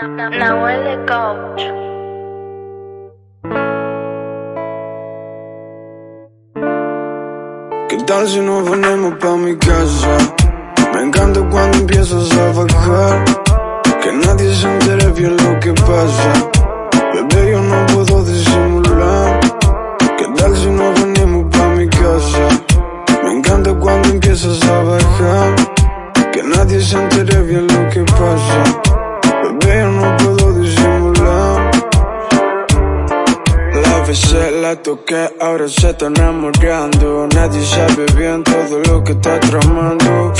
Nahuel de Coach. ¿Qué tal si nos ponemos pa' mi casa? Me encanta cuando empiezas a bajar Que nadie se entere bien lo que pasa Bebé, yo no puedo disimular ¿Qué tal si nos venimos pa' mi casa? Me encanta cuando empiezas a bajar Que nadie se entere bien lo que pasa Bebé, no puedo disimular. La besé, la toqué, ahora se está enamorando. Nadie sabe bien todo lo que está tramando.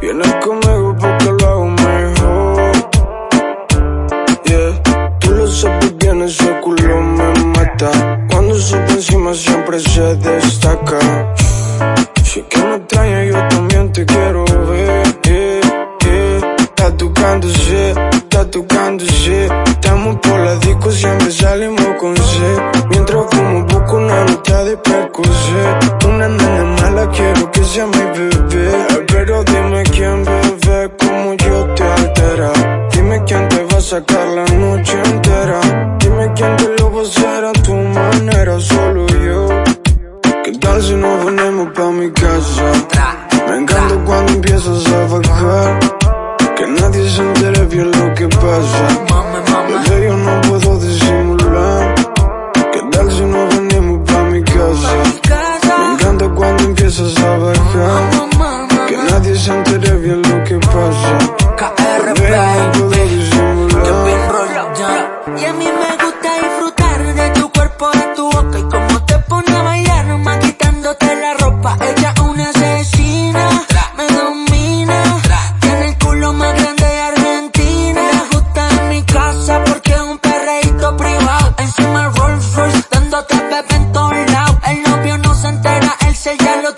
Viene conmigo porque lo hago mejor. Yeah, tú lo sabes bien, ese culo me mata. Cuando sube encima siempre se destaca. Si que me extraña yo también te quiero ver. Yeah, yeah. Está tocándose, está tocándose Estamos por la disco, siempre salimos con C Mientras fumo busco una nota de percocet Una nena mala quiero que sea mi bebé. Pero dime quién bebé como yo te altera. Dime quién te va a sacar la noche nadie se entere bien lo que pasa. Yo no puedo disimular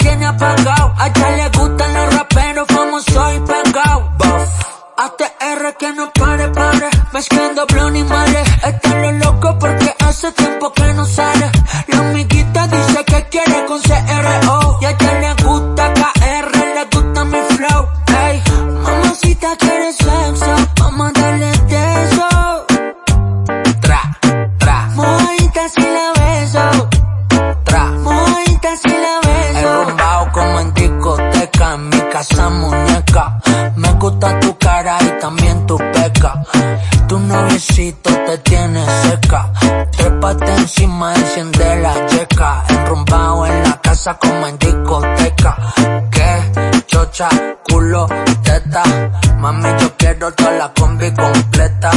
tiene apagado. A ella le gustan los raperos como soy pegado. ATR que no pare, pare, mezclando blon y mare. Está lo loco porque hace tiempo que no sale. La amiguita dice que quiere con CRO. Y a ella le gusta KR, le gusta mi flow. Ey, mamacita quiere sexo, vamos tu noviecito te tiene seca. Trépate encima, enciende la checa. Enrumbado en la casa como en discoteca. Que chocha, culo, teta. Mami, yo quiero toda la combi completa.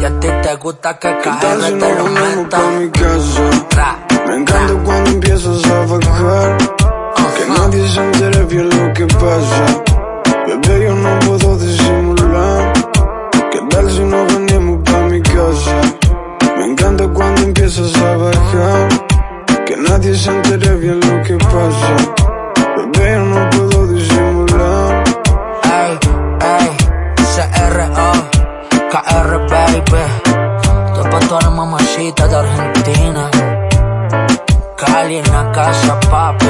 Y a ti te gusta que ¿Qué tal si KR te lo meta. pa' mi casa? Tra, Me encanta cuando empiezas a bajar Que nadie se entere bien lo que pasa Que nadie se entere bien lo que pasa Bebé, yo no puedo disimular Ey, ey, CRO, KR baby. Es pa' todas las mamacitas de Argentina. Cali en la casa, papi.